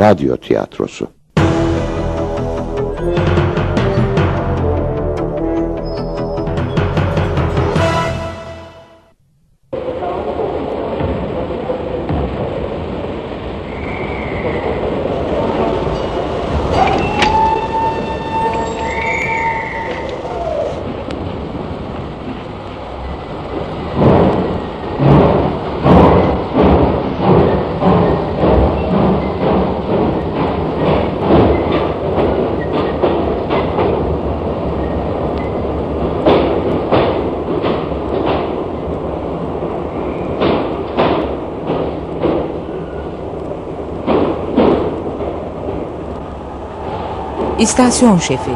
radyo tiyatrosu. İstasyon şefi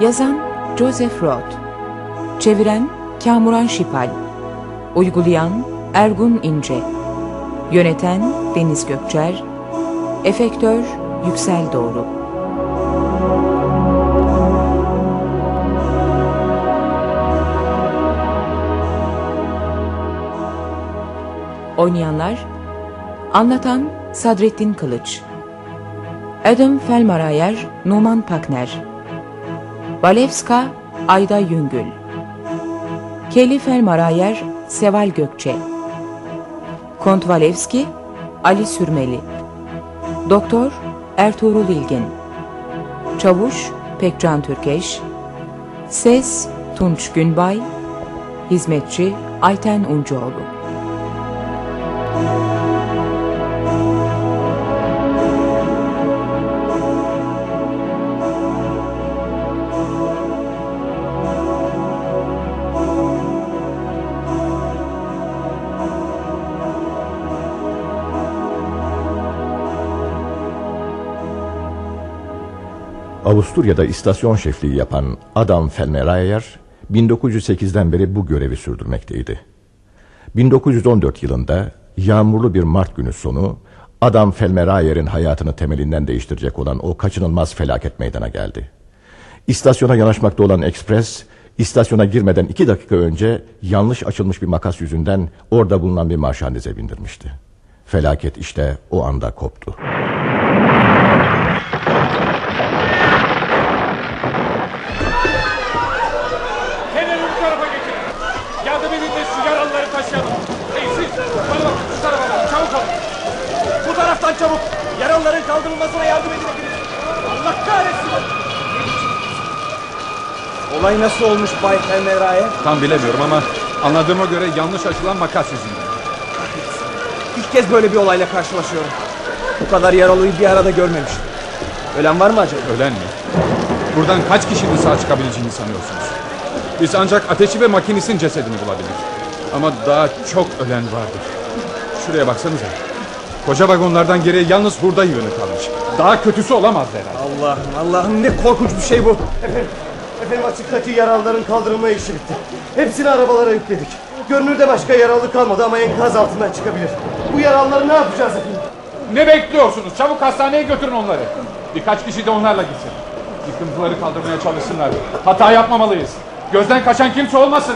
Yazan Joseph Roth Çeviren Kamuran Şipal Uygulayan Ergun İnce. Yöneten Deniz Gökçer. Efektör Yüksel Doğru. Oynayanlar Anlatan Sadrettin Kılıç. Adam Felmarayer Numan Pakner. Balevska Ayda Yüngül. Kelly Felmarayer Seval Gökçe Kont Valevski Ali Sürmeli Doktor Ertuğrul İlgin Çavuş Pekcan Türkeş Ses Tunç Günbay Hizmetçi Ayten Uncuoğlu Avusturya'da istasyon şefliği yapan Adam Fellmerayer 1908'den beri bu görevi sürdürmekteydi. 1914 yılında yağmurlu bir Mart günü sonu Adam Fellmerayer'in hayatını temelinden değiştirecek olan o kaçınılmaz felaket meydana geldi. İstasyona yanaşmakta olan ekspres istasyona girmeden iki dakika önce yanlış açılmış bir makas yüzünden orada bulunan bir marşandize bindirmişti. Felaket işte o anda koptu. Kenarı bu tarafa geçin. Yardım edin de şu yaralıları taşıyalım. Hey siz bana bakın şu tarafa bakın çabuk olun. Bu taraftan çabuk. Yaralıların kaldırılmasına yardım hepiniz. Allah kahretsin. Olay nasıl olmuş Bay Helmera'ya? Tam bilemiyorum ama anladığıma göre yanlış açılan makas yüzünden. İlk kez böyle bir olayla karşılaşıyorum. Bu kadar yaralıyı bir arada görmemiştim. Ölen var mı acaba? Ölen mi? Buradan kaç kişinin sağ çıkabileceğini sanıyorsunuz? Biz ancak ateşi ve makinistin cesedini bulabilir. Ama daha çok ölen vardır. Şuraya baksanıza. Koca vagonlardan geriye yalnız hurda yığını kalmış. Daha kötüsü olamaz herhalde. Allah'ım Allah'ım ne korkunç bir şey bu. Efendim, efendim açıktaki yaralıların kaldırılma işi bitti. Hepsini arabalara yükledik. Görünürde başka yaralı kalmadı ama enkaz altından çıkabilir. Bu yaralıları ne yapacağız efendim? Ne bekliyorsunuz? Çabuk hastaneye götürün onları. Birkaç kişi de onlarla gitsin. Yıkıntıları kaldırmaya çalışsınlar. Hata yapmamalıyız. Gözden kaçan kimse olmasın.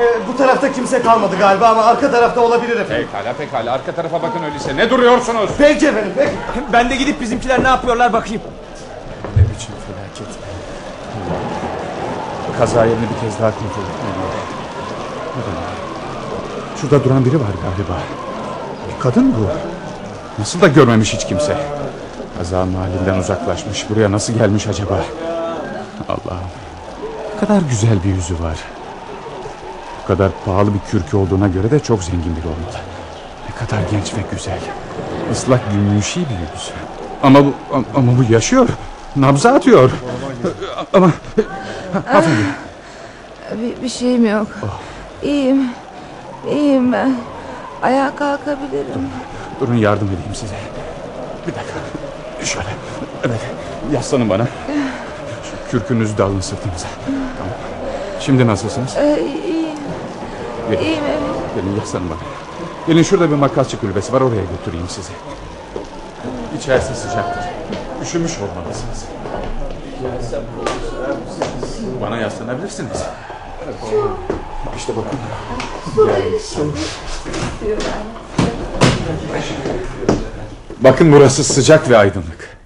Ee, bu tarafta kimse kalmadı galiba ama arka tarafta olabilir efendim. Pekala pekala arka tarafa bakın öyleyse. Ne duruyorsunuz? Peki efendim peki. Ben de gidip bizimkiler ne yapıyorlar bakayım. Ne biçim felaket. Kaza yerini bir kez daha kontrol etmeliyim. Şurada duran biri var galiba. Bir kadın bu. Nasıl da görmemiş hiç kimse. Kaza mahallinden uzaklaşmış. Buraya nasıl gelmiş acaba? Allah'ım. Ne kadar güzel bir yüzü var. Kadar pahalı bir kürkü olduğuna göre de çok zengin biri olmalı. Ne kadar genç ve güzel. Islak gümüşi bir yüz. Ama bu, ama bu yaşıyor. Nabza atıyor. Ama hanımefendi. Bir, bir şeyim yok. İyiyim. İyiyim ben. Ayağa kalkabilirim. Durun yardım edeyim size. Bir dakika. Şöyle. Evet. Yaslanın bana. Şu Kürkünüzü de alın sırtınıza. Tamam. Şimdi nasılsınız? Ee, Gelin. İyiyim evet. Gelin yaslanın bana. Gelin şurada bir makasçı kulübesi var oraya götüreyim sizi. İçerisi sıcaktır. Üşümüş olmalısınız. Bana yaslanabilirsiniz. İşte bakın. Bakın burası sıcak ve aydınlık.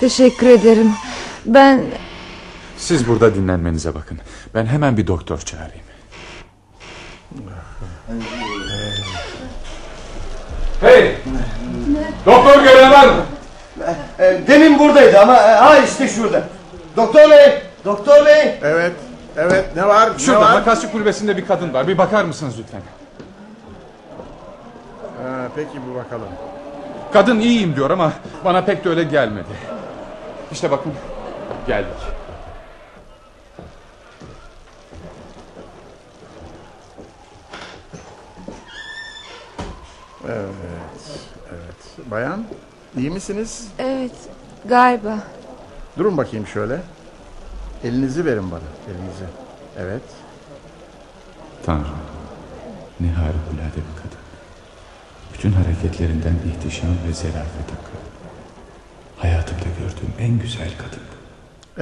Teşekkür ederim. Ben Siz burada dinlenmenize bakın. Ben hemen bir doktor çağırayım. Hey! Doktor gören var mı? Demin buradaydı ama e, ha işte şurada. Doktor bey, doktor bey. Evet, evet ne var? ne Şurada var? makasçı kulübesinde bir kadın var. Bir bakar mısınız lütfen? Ha, peki bir bakalım. Kadın iyiyim diyor ama bana pek de öyle gelmedi. İşte bakın geldik. Bayan, iyi misiniz? evet galiba. Durun bakayım şöyle. Elinizi verin bana, elinizi. Evet. Tanrım ne harikulade bir kadın. Bütün hareketlerinden ihtişam ve zerafet akıyor. Hayatımda gördüğüm en güzel kadın.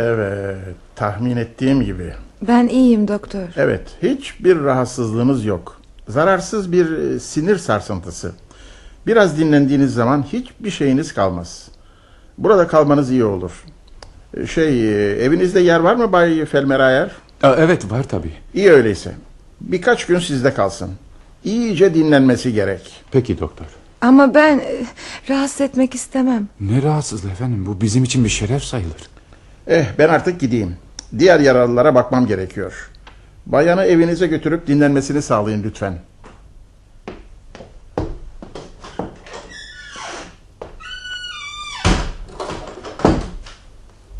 Evet, tahmin ettiğim gibi. Ben iyiyim doktor. Evet, hiçbir rahatsızlığınız yok. Zararsız bir e, sinir sarsıntısı. Biraz dinlendiğiniz zaman hiçbir şeyiniz kalmaz. Burada kalmanız iyi olur. E, Şey, e, evinizde yer var mı Bay Felmerayer? Aa, evet var tabii. İyi öyleyse. Birkaç gün sizde kalsın. İyice dinlenmesi gerek. Peki doktor. Ama ben e, rahatsız etmek istemem. Ne rahatsızlığı efendim bu bizim için bir şeref sayılır. Eh ben artık gideyim. Diğer yaralılara bakmam gerekiyor. Bayanı evinize götürüp dinlenmesini sağlayın lütfen.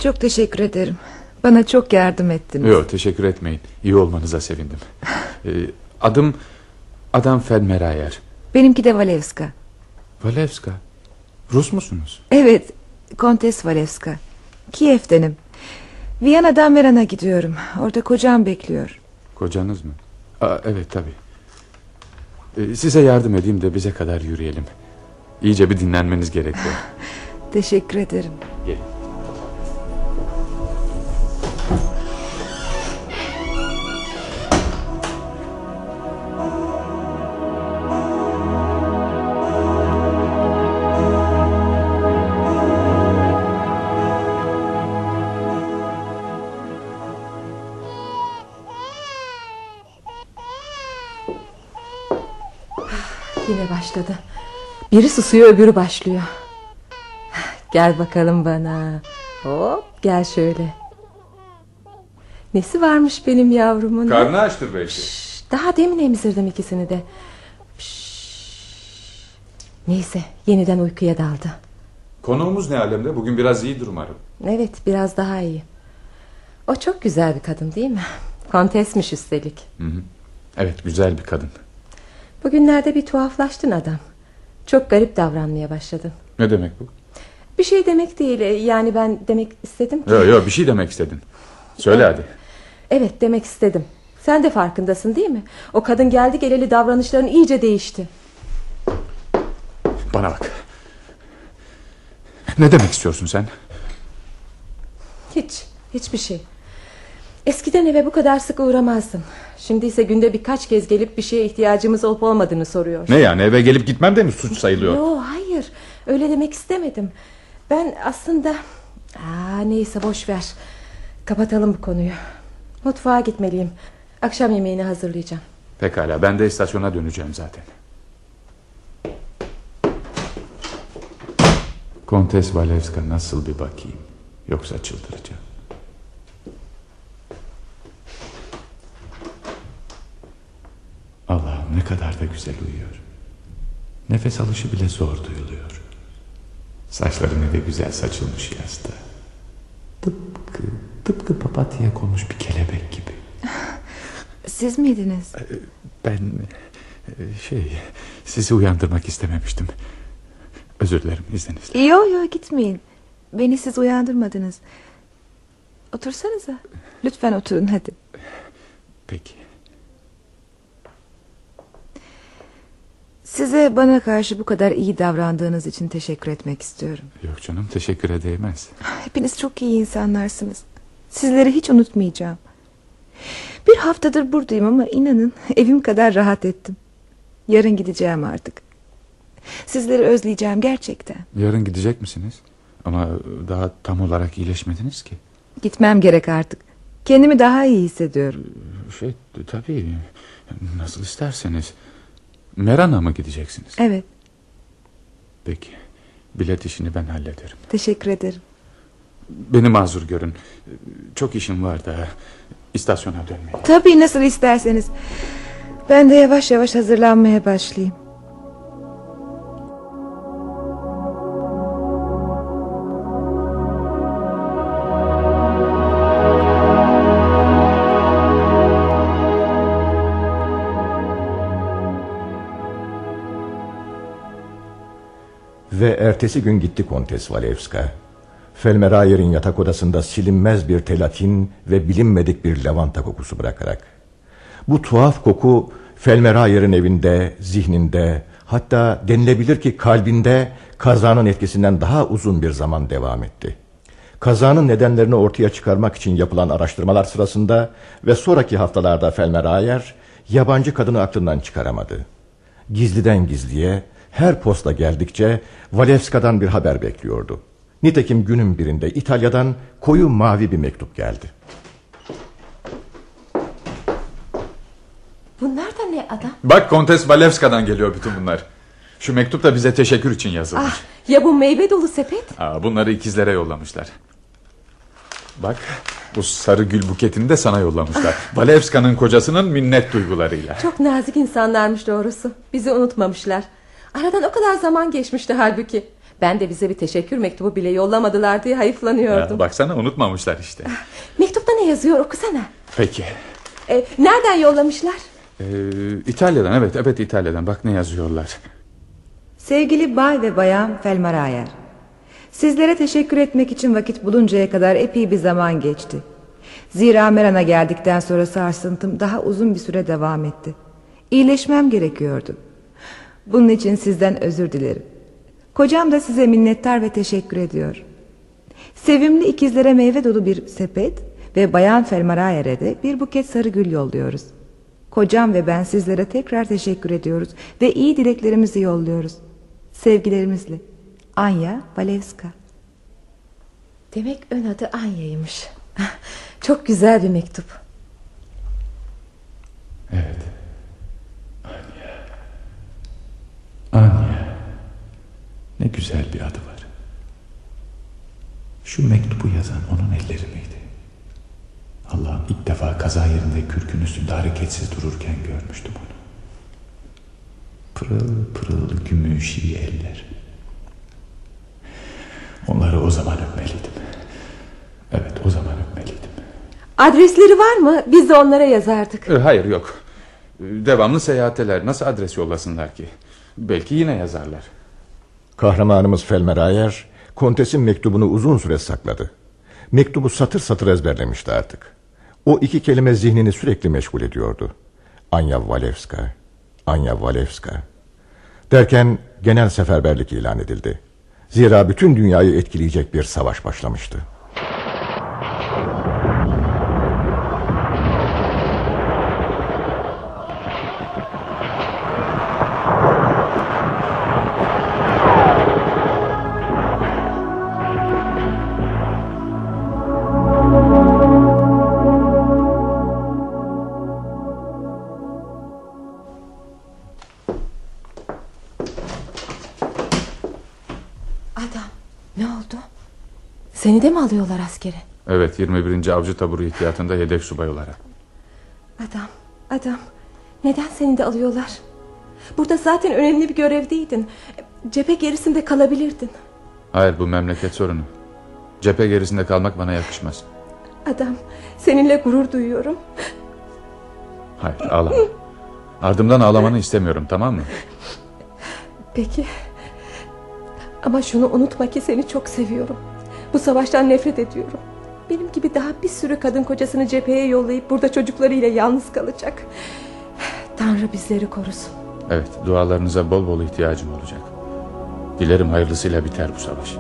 Çok teşekkür ederim. Bana çok yardım ettiniz. Yok teşekkür etmeyin. İyi olmanıza sevindim. Ee, adım Adam Felmerayer. Benimki de Valevska. Valevska. Rus musunuz? Evet, Kontes Valevska. Kiev'denim. Viyana'dan Meran'a gidiyorum. Orada kocam bekliyor. Kocanız mı? Aa, evet tabii. Ee, size yardım edeyim de bize kadar yürüyelim. İyice bir dinlenmeniz gerekiyor. Teşekkür ederim. Gelin. Biri susuyor öbürü başlıyor. Gel bakalım bana. Hop gel şöyle. Nesi varmış benim yavrumun? Karnı açtır belki. Şş, Daha demin emzirdim ikisini de. Şş. Neyse yeniden uykuya daldı. Konuğumuz ne alemde? Bugün biraz iyidir umarım. Evet biraz daha iyi. O çok güzel bir kadın değil mi? Kontesmiş üstelik. Evet güzel bir kadın. Bugünlerde bir tuhaflaştın adam. Çok garip davranmaya başladın. Ne demek bu? Bir şey demek değil yani ben demek istedim ki. Yok yok bir şey demek istedin. Söyle hadi. Evet demek istedim. Sen de farkındasın değil mi? O kadın geldi geleli davranışların iyice değişti. Bana bak. Ne demek istiyorsun sen? Hiç, hiçbir şey. Eskiden eve bu kadar sık uğramazdın. Şimdi ise günde birkaç kez gelip bir şeye ihtiyacımız olup olmadığını soruyor. Ne yani eve gelip gitmem de mi suç sayılıyor? Yo hayır öyle demek istemedim. Ben aslında... Aa, neyse boş ver. Kapatalım bu konuyu. Mutfağa gitmeliyim. Akşam yemeğini hazırlayacağım. Pekala ben de istasyona döneceğim zaten. Kontes Valevska nasıl bir bakayım? Yoksa çıldıracağım. Allah'ım ne kadar da güzel uyuyor. Nefes alışı bile zor duyuluyor. Saçları ne de güzel saçılmış yastığa. Tıpkı, tıpkı papatya konmuş bir kelebek gibi. Siz miydiniz? Ben e, şey sizi uyandırmak istememiştim. Özür dilerim izninizle. Yo yo gitmeyin. Beni siz uyandırmadınız. Otursanıza. Lütfen oturun hadi. Peki. Size bana karşı bu kadar iyi davrandığınız için teşekkür etmek istiyorum. Yok canım teşekkür değmez. Hepiniz çok iyi insanlarsınız. Sizleri hiç unutmayacağım. Bir haftadır buradayım ama inanın evim kadar rahat ettim. Yarın gideceğim artık. Sizleri özleyeceğim gerçekten. Yarın gidecek misiniz? Ama daha tam olarak iyileşmediniz ki. Gitmem gerek artık. Kendimi daha iyi hissediyorum. Şey tabii nasıl isterseniz. Meran'a mı gideceksiniz? Evet, Peki. Bilet işini ben hallederim. teşekkür ederim. Beni mazur görün. Çok işim var da istasyona dönmeliyim. Tabii nasıl isterseniz. Ben de yavaş yavaş hazırlanmaya başlayayım. Ve ertesi gün gitti Kontes Valevska. Felmerayer'in yatak odasında silinmez bir telatin ve bilinmedik bir lavanta kokusu bırakarak. Bu tuhaf koku Felmerayer'in evinde, zihninde, hatta denilebilir ki kalbinde kazanın etkisinden daha uzun bir zaman devam etti. Kazanın nedenlerini ortaya çıkarmak için yapılan araştırmalar sırasında ve sonraki haftalarda Felmerayer yabancı kadını aklından çıkaramadı. Gizliden gizliye her posta geldikçe Valevska'dan bir haber bekliyordu. Nitekim günün birinde İtalya'dan koyu mavi bir mektup geldi. Bunlar da ne adam? Bak Kontes Valevska'dan geliyor bütün bunlar. Şu mektup da bize teşekkür için yazılmış. Ah, ya bu meyve dolu sepet? Aa, bunları ikizlere yollamışlar. Bak bu sarı gül buketini de sana yollamışlar. Valevska'nın kocasının minnet duygularıyla. Çok nazik insanlarmış doğrusu. Bizi unutmamışlar. Aradan o kadar zaman geçmişti halbuki. Ben de bize bir teşekkür mektubu bile yollamadılar diye hayıflanıyordum. Ya, baksana unutmamışlar işte. Mektupta ne yazıyor okusana. Peki. E, nereden yollamışlar? Ee, İtalya'dan evet evet İtalya'dan bak ne yazıyorlar. Sevgili bay ve bayan Felmarayer. Sizlere teşekkür etmek için vakit buluncaya kadar epey bir zaman geçti. Zira Meran'a geldikten sonra sarsıntım daha uzun bir süre devam etti. İyileşmem gerekiyordu. Bunun için sizden özür dilerim. Kocam da size minnettar ve teşekkür ediyor. Sevimli ikizlere meyve dolu bir sepet ve bayan Felmarayer'e de bir buket sarı gül yolluyoruz. Kocam ve ben sizlere tekrar teşekkür ediyoruz ve iyi dileklerimizi yolluyoruz. Sevgilerimizle. Anya Valevska. Demek ön adı Anya'ymış. Çok güzel bir mektup. Evet. Anya. Anya. Ne güzel bir adı var. Şu mektubu yazan onun elleri miydi? Allah'ım ilk defa kaza yerinde kürkün üstünde hareketsiz dururken görmüştüm onu. Pırıl pırıl gümüşi eller. Onları o zaman öpmeliydim. Evet o zaman öpmeliydim. Adresleri var mı? Biz de onlara yazardık. E, Hayır yok. Devamlı seyahatteler. Nasıl adres yollasınlar ki? Belki yine yazarlar. Kahramanımız Felmerayer, kontesin mektubunu uzun süre sakladı. Mektubu satır satır ezberlemişti artık. O iki kelime zihnini sürekli meşgul ediyordu. Anya Valevska, Anya Valevska. Derken genel seferberlik ilan edildi. Zira bütün dünyayı etkileyecek bir savaş başlamıştı. Mi alıyorlar askere? Evet 21. Avcı Taburu ihtiyatında yedek subay olarak. Adam, adam. Neden seni de alıyorlar? Burada zaten önemli bir görevdeydin. Cephe gerisinde kalabilirdin. Hayır bu memleket sorunu. Cephe gerisinde kalmak bana yakışmaz. Adam, seninle gurur duyuyorum. Hayır ağlama. Ardımdan ağlamanı istemiyorum tamam mı? Peki. Ama şunu unutma ki seni çok seviyorum. Bu savaştan nefret ediyorum. Benim gibi daha bir sürü kadın kocasını cepheye yollayıp burada çocuklarıyla yalnız kalacak. Tanrı bizleri korusun. Evet dualarınıza bol bol ihtiyacım olacak. Dilerim hayırlısıyla biter bu savaş.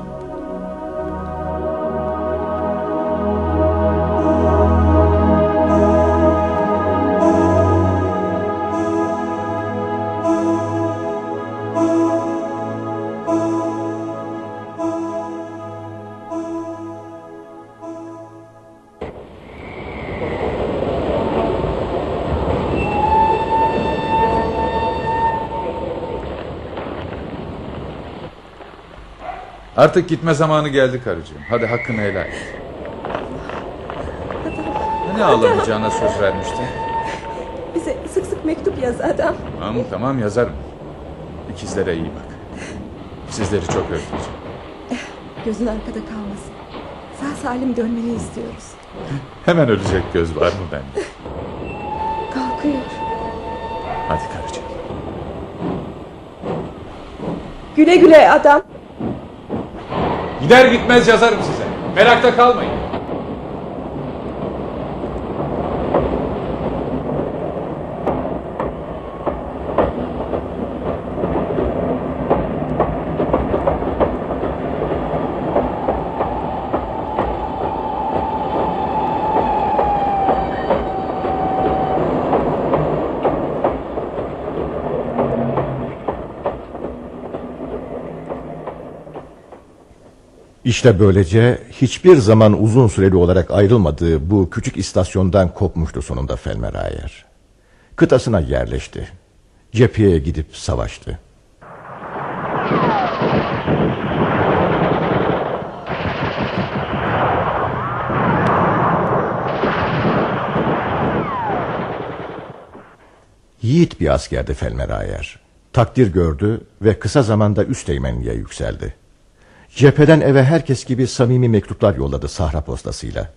Artık gitme zamanı geldi karıcığım. Hadi hakkını helal et. Ne ağlamayacağına söz vermiştin? Bize sık sık mektup yaz adam. Tamam tamam yazarım. İkizlere iyi bak. Sizleri çok özleyeceğim. Gözün arkada kalmasın. Sağ salim dönmeni istiyoruz. Hemen ölecek göz var mı bende? Kalkıyor. Hadi karıcığım. Güle güle adam. Gider gitmez yazarım size. Merakta kalmayın. İşte böylece hiçbir zaman uzun süreli olarak ayrılmadığı bu küçük istasyondan kopmuştu sonunda Felmerayer. Kıtasına yerleşti. Cepheye gidip savaştı. Yiğit bir askerdi Felmerayer. Takdir gördü ve kısa zamanda üsteğmenliğe yükseldi. Cepheden eve herkes gibi samimi mektuplar yolladı Sahra postasıyla.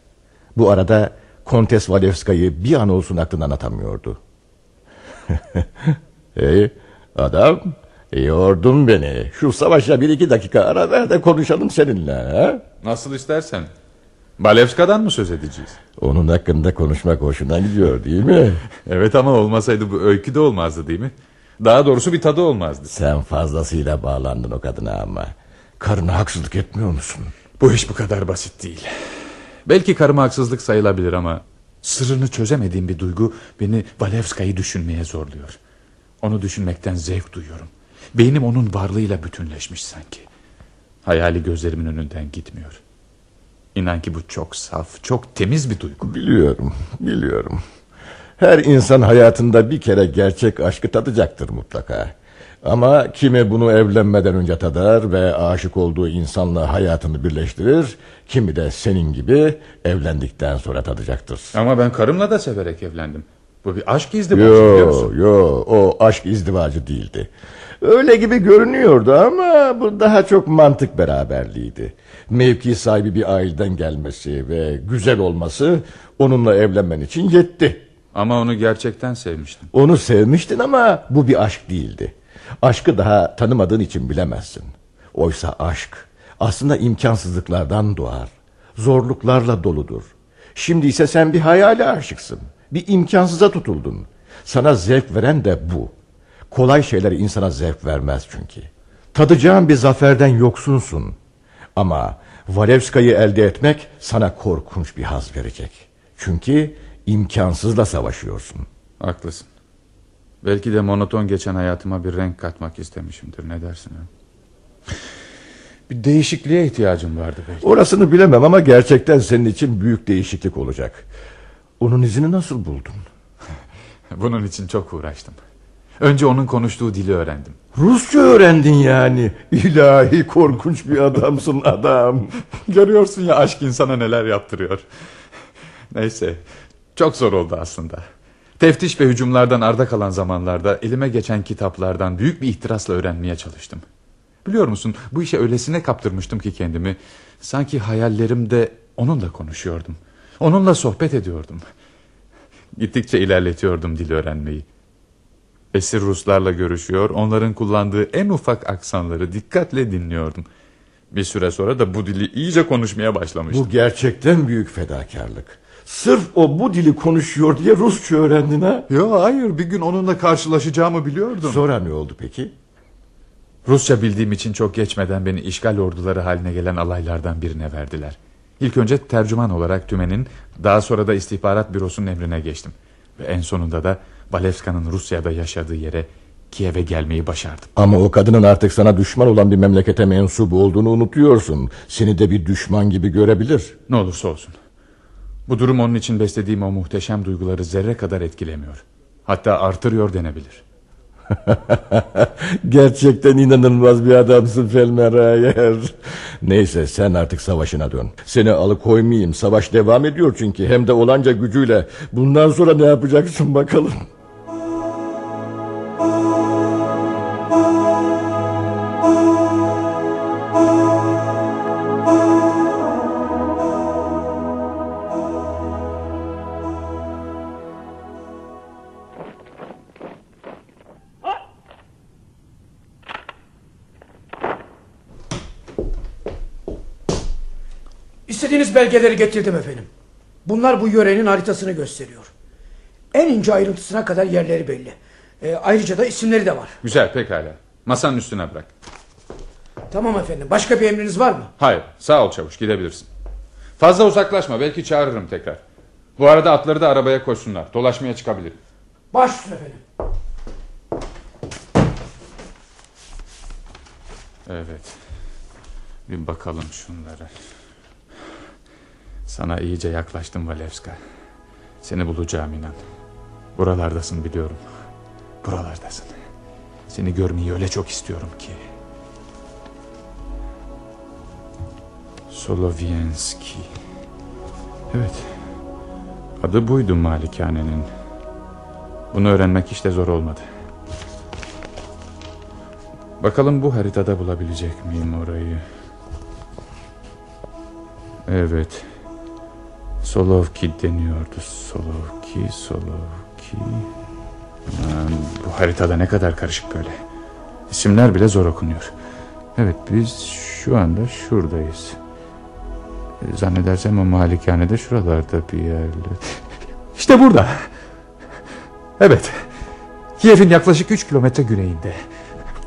Bu arada Kontes Valevska'yı bir an olsun aklından atamıyordu. hey adam yordun beni. Şu savaşa bir iki dakika ara ver de konuşalım seninle. Ha? Nasıl istersen. Balevska'dan mı söz edeceğiz? Onun hakkında konuşmak hoşuna gidiyor değil mi? Evet ama olmasaydı bu öykü de olmazdı değil mi? Daha doğrusu bir tadı olmazdı. Sen fazlasıyla bağlandın o kadına ama. Karına haksızlık etmiyor musun? Bu iş bu kadar basit değil. Belki karıma haksızlık sayılabilir ama... ...sırrını çözemediğim bir duygu... ...beni Valevska'yı düşünmeye zorluyor. Onu düşünmekten zevk duyuyorum. Beynim onun varlığıyla bütünleşmiş sanki. Hayali gözlerimin önünden gitmiyor. İnan ki bu çok saf, çok temiz bir duygu. Biliyorum, biliyorum. Her insan hayatında bir kere gerçek aşkı tadacaktır mutlaka. Ama kimi bunu evlenmeden önce tadar ve aşık olduğu insanla hayatını birleştirir. Kimi de senin gibi evlendikten sonra tadacaktır. Ama ben karımla da severek evlendim. Bu bir aşk izdivacı biliyor Yo, musun? yo, o aşk izdivacı değildi. Öyle gibi görünüyordu ama bu daha çok mantık beraberliğiydi. Mevki sahibi bir aileden gelmesi ve güzel olması onunla evlenmen için yetti. Ama onu gerçekten sevmiştim. Onu sevmiştin ama bu bir aşk değildi. Aşkı daha tanımadığın için bilemezsin. Oysa aşk aslında imkansızlıklardan doğar. Zorluklarla doludur. Şimdi ise sen bir hayale aşıksın. Bir imkansıza tutuldun. Sana zevk veren de bu. Kolay şeyler insana zevk vermez çünkü. Tadacağın bir zaferden yoksunsun. Ama Valevska'yı elde etmek sana korkunç bir haz verecek. Çünkü imkansızla savaşıyorsun. Haklısın. Belki de monoton geçen hayatıma bir renk katmak istemişimdir. Ne dersin? Ha? Bir değişikliğe ihtiyacım vardı belki. Orasını bilemem ama gerçekten senin için büyük değişiklik olacak. Onun izini nasıl buldun? Bunun için çok uğraştım. Önce onun konuştuğu dili öğrendim. Rusça öğrendin yani. İlahi korkunç bir adamsın adam. Görüyorsun ya aşk insana neler yaptırıyor. Neyse çok zor oldu aslında. Teftiş ve hücumlardan arda kalan zamanlarda elime geçen kitaplardan büyük bir ihtirasla öğrenmeye çalıştım. Biliyor musun bu işe öylesine kaptırmıştım ki kendimi. Sanki hayallerimde onunla konuşuyordum. Onunla sohbet ediyordum. Gittikçe ilerletiyordum dil öğrenmeyi. Esir Ruslarla görüşüyor, onların kullandığı en ufak aksanları dikkatle dinliyordum. Bir süre sonra da bu dili iyice konuşmaya başlamıştım. Bu gerçekten büyük fedakarlık. Sırf o bu dili konuşuyor diye Rusça öğrendin ha? Yo hayır bir gün onunla karşılaşacağımı biliyordum. Sonra ne oldu peki? Rusça bildiğim için çok geçmeden beni işgal orduları haline gelen alaylardan birine verdiler. İlk önce tercüman olarak tümenin daha sonra da istihbarat bürosunun emrine geçtim. Ve en sonunda da Balevska'nın Rusya'da yaşadığı yere Kiev'e gelmeyi başardım. Ama o kadının artık sana düşman olan bir memlekete mensup olduğunu unutuyorsun. Seni de bir düşman gibi görebilir. Ne olursa olsun. Bu durum onun için beslediğim o muhteşem duyguları zerre kadar etkilemiyor. Hatta artırıyor denebilir. Gerçekten inanılmaz bir adamsın Felmerayer. Neyse sen artık savaşına dön. Seni alıkoymayayım. Savaş devam ediyor çünkü. Hem de olanca gücüyle. Bundan sonra ne yapacaksın bakalım. İstediğiniz belgeleri getirdim efendim. Bunlar bu yörenin haritasını gösteriyor. En ince ayrıntısına kadar yerleri belli. E, ayrıca da isimleri de var. Güzel pekala. Masanın üstüne bırak. Tamam efendim. Başka bir emriniz var mı? Hayır sağ ol çavuş gidebilirsin. Fazla uzaklaşma belki çağırırım tekrar. Bu arada atları da arabaya koşsunlar. Dolaşmaya çıkabilirim. Baş üstüne efendim. Evet. Bir bakalım şunlara. Sana iyice yaklaştım Valevska. Seni bulacağım inan. Buralardasın biliyorum. Buralardasın. Seni görmeyi öyle çok istiyorum ki. Solovienski. Evet. Adı buydu malikanenin. Bunu öğrenmek hiç de zor olmadı. Bakalım bu haritada bulabilecek miyim orayı? Evet. Solovki deniyordu. Solovki, Solovki. Aman, bu haritada ne kadar karışık böyle. İsimler bile zor okunuyor. Evet biz şu anda şuradayız. E, Zannedersem o malikane de şuralarda bir yerde. İşte burada. Evet. Kiev'in yaklaşık 3 kilometre güneyinde.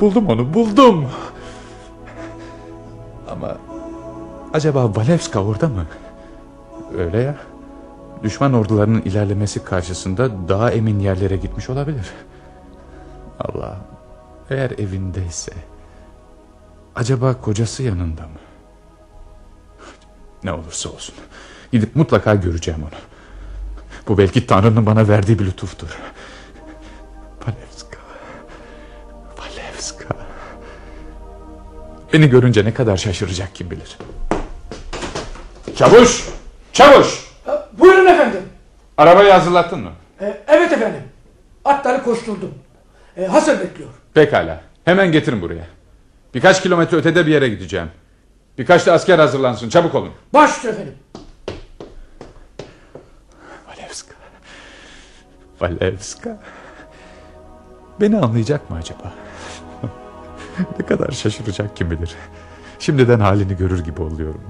Buldum onu buldum. Ama acaba Valevska orada mı? Öyle ya. Düşman ordularının ilerlemesi karşısında daha emin yerlere gitmiş olabilir. Allah. Eğer evindeyse. Acaba kocası yanında mı? Ne olursa olsun. Gidip mutlaka göreceğim onu. Bu belki Tanrı'nın bana verdiği bir lütuftur. Valevska. Valevska. Beni görünce ne kadar şaşıracak kim bilir. Çavuş! Çavuş! Buyurun efendim. Arabayı hazırlattın mı? E, evet efendim. Atları koşturdum. E, bekliyor. Pekala. Hemen getirin buraya. Birkaç kilometre ötede bir yere gideceğim. Birkaç da asker hazırlansın. Çabuk olun. Baş efendim. Valevska. Valevska. Beni anlayacak mı acaba? ne kadar şaşıracak kim bilir. Şimdiden halini görür gibi oluyorum.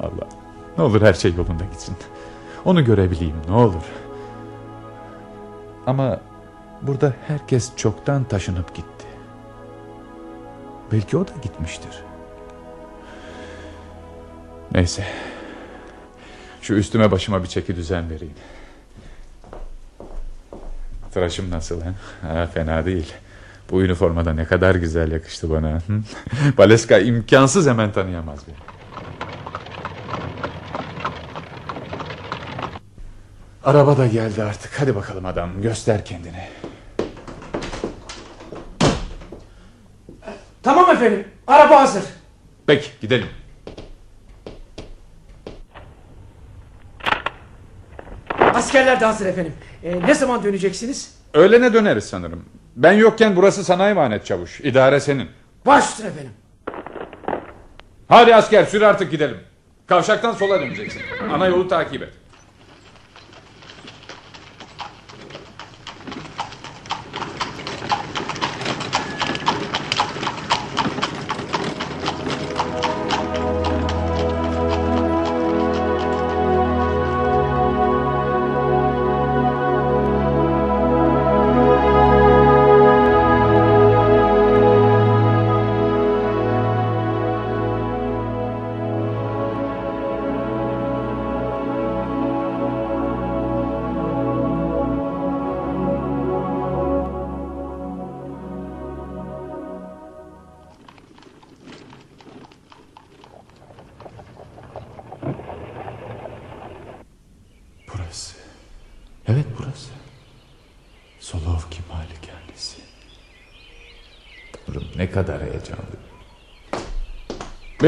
Allah. Ne olur her şey yolunda gitsin. Onu görebileyim ne olur. Ama burada herkes çoktan taşınıp gitti. Belki o da gitmiştir. Neyse. Şu üstüme başıma bir çeki düzen vereyim. Tıraşım nasıl ha? ha? Fena değil. Bu üniformada ne kadar güzel yakıştı bana. Hı? Valeska imkansız hemen tanıyamaz beni. Araba da geldi artık. Hadi bakalım adam göster kendini. Tamam efendim. Araba hazır. Peki gidelim. Askerler de hazır efendim. E, ne zaman döneceksiniz? Öğlene döneriz sanırım. Ben yokken burası sana emanet çavuş. İdare senin. Baş üstüne efendim. Hadi asker sür artık gidelim. Kavşaktan sola döneceksin. Ana yolu takip et.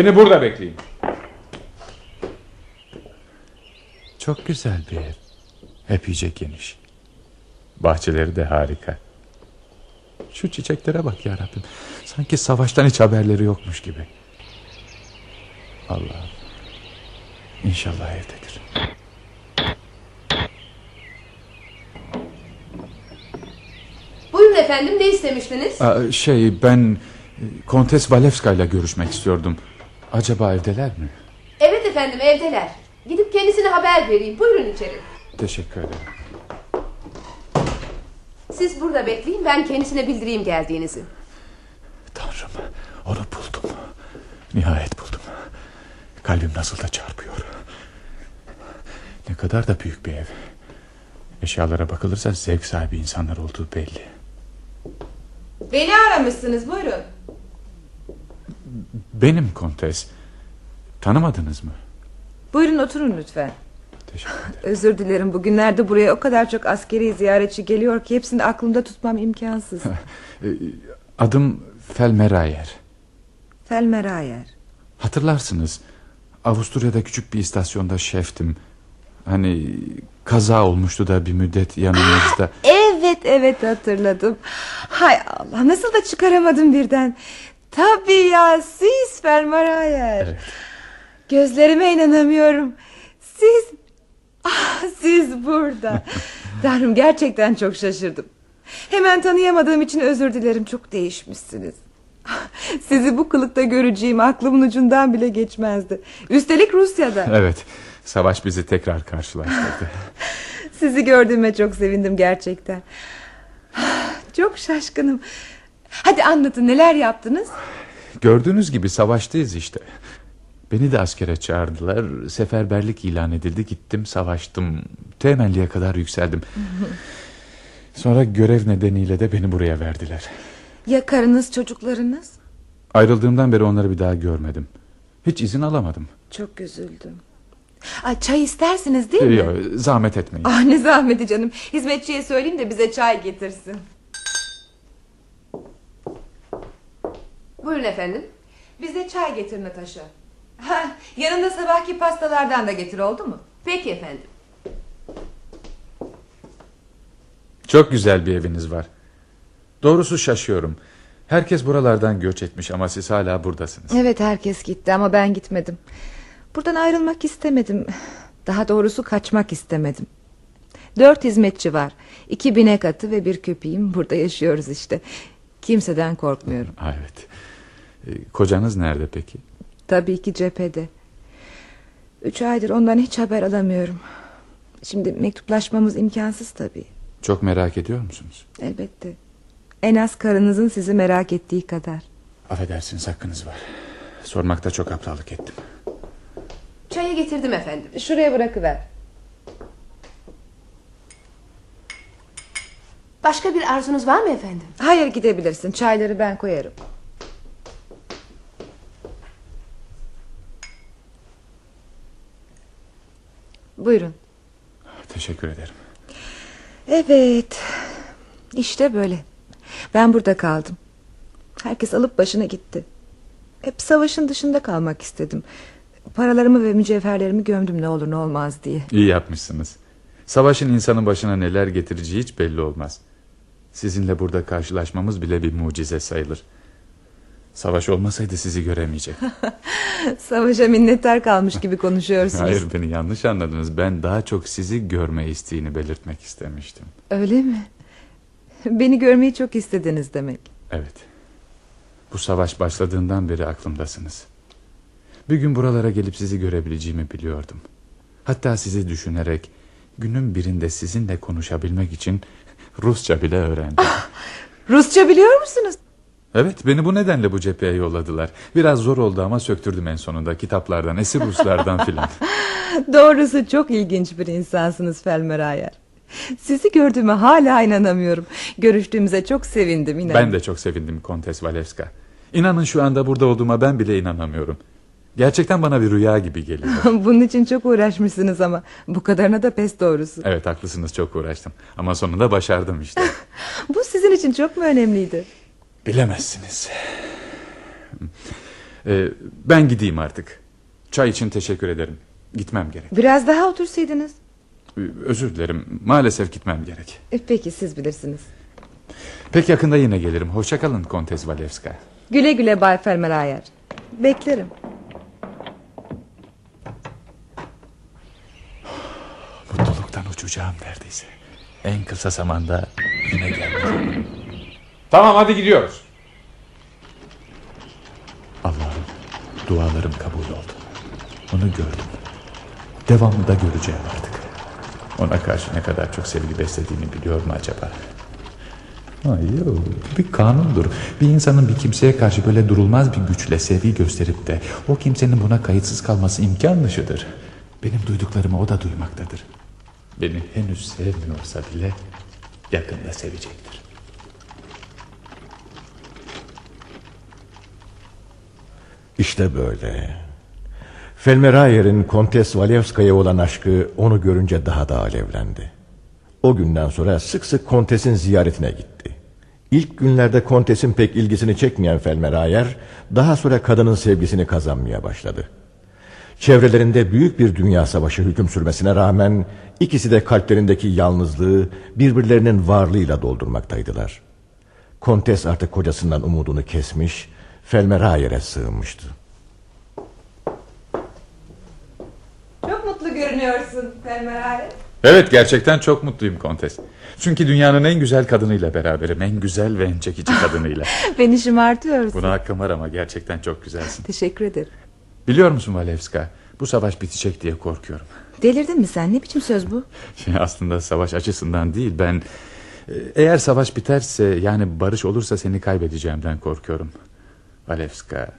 Beni burada bekleyin. Çok güzel bir ev. Epeyce geniş. Bahçeleri de harika. Şu çiçeklere bak ya Rabbim. Sanki savaştan hiç haberleri yokmuş gibi. Allah. İnşallah evdedir. Buyurun efendim ne istemiştiniz? Aa, şey ben e, Kontes Valevska ile görüşmek istiyordum. Acaba evdeler mi? Evet efendim evdeler. Gidip kendisine haber vereyim. Buyurun içeri. Teşekkür ederim. Siz burada bekleyin ben kendisine bildireyim geldiğinizi. Tanrım onu buldum. Nihayet buldum. Kalbim nasıl da çarpıyor. Ne kadar da büyük bir ev. Eşyalara bakılırsa zevk sahibi insanlar olduğu belli. Beni aramışsınız buyurun. Benim kontes. Tanımadınız mı? Buyurun oturun lütfen. Teşekkür ederim. Özür dilerim bugünlerde buraya o kadar çok askeri ziyaretçi geliyor ki hepsini aklımda tutmam imkansız. Ee, Adım Felmerayer. Felmerayer. Hatırlarsınız. Avusturya'da küçük bir istasyonda şeftim. Hani kaza olmuştu da bir müddet yanımızda. Evet evet hatırladım. Hay Allah nasıl da çıkaramadım birden. Tabii ya siz Felmerayer. Evet. Gözlerime inanamıyorum. Siz ah, siz burada. Tanrım gerçekten çok şaşırdım. Hemen tanıyamadığım için özür dilerim çok değişmişsiniz. Sizi bu kılıkta göreceğim aklımın ucundan bile geçmezdi. Üstelik Rusya'da. Evet. Savaş bizi tekrar karşılaştırdı. Sizi gördüğüme çok sevindim gerçekten. Çok şaşkınım. Hadi anlatın neler yaptınız? Gördüğünüz gibi savaştayız işte. Beni de askere çağırdılar. Seferberlik ilan edildi. Gittim savaştım. Temelliye kadar yükseldim. Sonra görev nedeniyle de beni buraya verdiler. Ya karınız çocuklarınız? Ayrıldığımdan beri onları bir daha görmedim. Hiç izin alamadım. Çok üzüldüm. Ay, çay istersiniz değil mi? Yok, zahmet etmeyin. Ah ne zahmeti canım. Hizmetçiye söyleyeyim de bize çay getirsin. Buyurun efendim. Bize çay getir Natasha. Ha, yanında sabahki pastalardan da getir oldu mu? Peki efendim. Çok güzel bir eviniz var. Doğrusu şaşıyorum. Herkes buralardan göç etmiş ama siz hala buradasınız. Evet herkes gitti ama ben gitmedim. Buradan ayrılmak istemedim. Daha doğrusu kaçmak istemedim. Dört hizmetçi var. İki binek atı ve bir köpeğim. Burada yaşıyoruz işte. Kimseden korkmuyorum. Ha, evet. Ee, kocanız nerede peki? Tabii ki cephede. Üç aydır ondan hiç haber alamıyorum. Şimdi mektuplaşmamız imkansız tabii. Çok merak ediyor musunuz? Elbette. En az karınızın sizi merak ettiği kadar. Affedersiniz hakkınız var. Sormakta çok aptallık ettim. Çayı getirdim efendim. Şuraya bırakıver. Başka bir arzunuz var mı efendim? Hayır gidebilirsin. Çayları ben koyarım. Buyurun. Teşekkür ederim. Evet. İşte böyle. Ben burada kaldım. Herkes alıp başına gitti. Hep savaşın dışında kalmak istedim. Paralarımı ve mücevherlerimi gömdüm ne olur ne olmaz diye. İyi yapmışsınız. Savaşın insanın başına neler getireceği hiç belli olmaz. Sizinle burada karşılaşmamız bile bir mucize sayılır. Savaş olmasaydı sizi göremeyecek. Savaşa minnettar kalmış gibi konuşuyorsunuz. Hayır beni yanlış anladınız. Ben daha çok sizi görme isteğini belirtmek istemiştim. Öyle mi? Beni görmeyi çok istediniz demek. Evet. Bu savaş başladığından beri aklımdasınız. Bir gün buralara gelip sizi görebileceğimi biliyordum. Hatta sizi düşünerek günün birinde sizinle konuşabilmek için Rusça bile öğrendim. Rusça biliyor musunuz? Evet beni bu nedenle bu cepheye yolladılar. Biraz zor oldu ama söktürdüm en sonunda kitaplardan, esir Ruslardan filan. Doğrusu çok ilginç bir insansınız Felmerayer. Sizi gördüğüme hala inanamıyorum. Görüştüğümüze çok sevindim inanın. Ben de çok sevindim Kontes Valevska. İnanın şu anda burada olduğuma ben bile inanamıyorum. Gerçekten bana bir rüya gibi geliyor. Bunun için çok uğraşmışsınız ama bu kadarına da pes doğrusu. Evet haklısınız çok uğraştım. Ama sonunda başardım işte. Bu sizin için çok mu önemliydi? Bilemezsiniz. Ee, ben gideyim artık. Çay için teşekkür ederim. Gitmem gerek. Biraz daha otursaydınız. Ee, Özür dilerim. Maalesef gitmem gerek. E, peki siz bilirsiniz. Pek yakında yine gelirim. Hoşçakalın Kontes Valevska. Güle güle Bay Felmerayer. Beklerim. Mutluluktan uçacağım neredeyse. En kısa zamanda yine gelmeliyim. Tamam hadi gidiyoruz. Allah'ım dualarım kabul oldu. Onu gördüm. Devamlı da göreceğim artık. Ona karşı ne kadar çok sevgi beslediğini biliyor mu acaba? Hayır, bir kanundur. Bir insanın bir kimseye karşı böyle durulmaz bir güçle sevgi gösterip de o kimsenin buna kayıtsız kalması imkan dışıdır. Benim duyduklarımı o da duymaktadır. Beni henüz sevmiyorsa bile yakında sevecektir. İşte böyle. Felmerayer'in Kontes Valevska'ya olan aşkı onu görünce daha da alevlendi. O günden sonra sık sık Kontes'in ziyaretine gitti. İlk günlerde Kontes'in pek ilgisini çekmeyen Felmerayer, daha sonra kadının sevgisini kazanmaya başladı. Çevrelerinde büyük bir dünya savaşı hüküm sürmesine rağmen ikisi de kalplerindeki yalnızlığı birbirlerinin varlığıyla doldurmaktaydılar. Kontes artık kocasından umudunu kesmiş, Felmerayer'e sığınmıştı. Çok mutlu görünüyorsun Felmerayer. Evet gerçekten çok mutluyum Kontes. Çünkü dünyanın en güzel kadınıyla beraberim. En güzel ve en çekici kadınıyla. Beni şımartıyorsun. Buna hakkım var ama gerçekten çok güzelsin. Teşekkür ederim. Biliyor musun Valevska? Bu savaş bitecek diye korkuyorum. Delirdin mi sen? Ne biçim söz bu? Aslında savaş açısından değil ben... e, Eğer savaş biterse yani barış olursa seni kaybedeceğimden korkuyorum. Valevska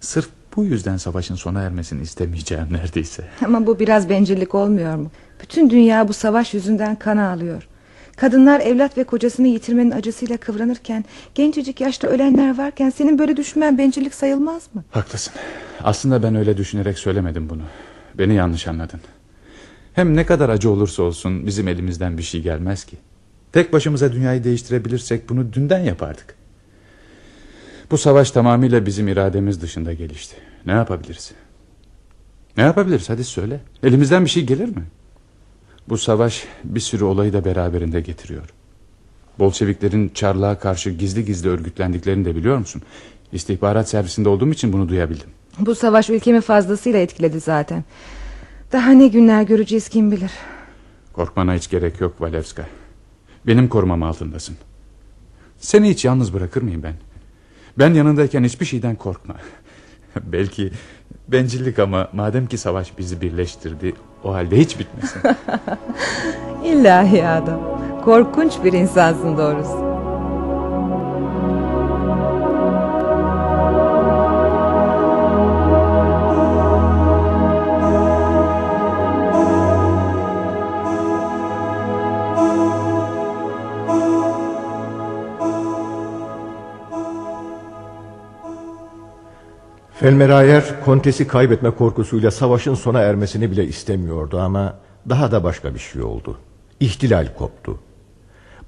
sırf bu yüzden savaşın sona ermesini istemeyeceğim neredeyse. Ama bu biraz bencillik olmuyor mu? Bütün dünya bu savaş yüzünden kana alıyor. Kadınlar evlat ve kocasını yitirmenin acısıyla kıvranırken... ...gencecik yaşta ölenler varken... ...senin böyle düşünmen bencillik sayılmaz mı? Haklısın. Aslında ben öyle düşünerek söylemedim bunu. Beni yanlış anladın. Hem ne kadar acı olursa olsun bizim elimizden bir şey gelmez ki. Tek başımıza dünyayı değiştirebilirsek bunu dünden yapardık. Bu savaş tamamıyla bizim irademiz dışında gelişti. Ne yapabiliriz? Ne yapabiliriz hadi söyle. Elimizden bir şey gelir mi? Bu savaş bir sürü olayı da beraberinde getiriyor. Bolşeviklerin Çarlığa karşı gizli gizli örgütlendiklerini de biliyor musun? İstihbarat servisinde olduğum için bunu duyabildim. Bu savaş ülkemi fazlasıyla etkiledi zaten. Daha ne günler göreceğiz kim bilir. Korkmana hiç gerek yok Valevska. Benim korumam altındasın. Seni hiç yalnız bırakır mıyım ben? Ben yanındayken hiçbir şeyden korkma. Belki bencillik ama madem ki savaş bizi birleştirdi o halde hiç bitmesin. İlahi adam. Korkunç bir insansın doğrusu. Felmerayer kontesi kaybetme korkusuyla savaşın sona ermesini bile istemiyordu ama daha da başka bir şey oldu. İhtilal koptu.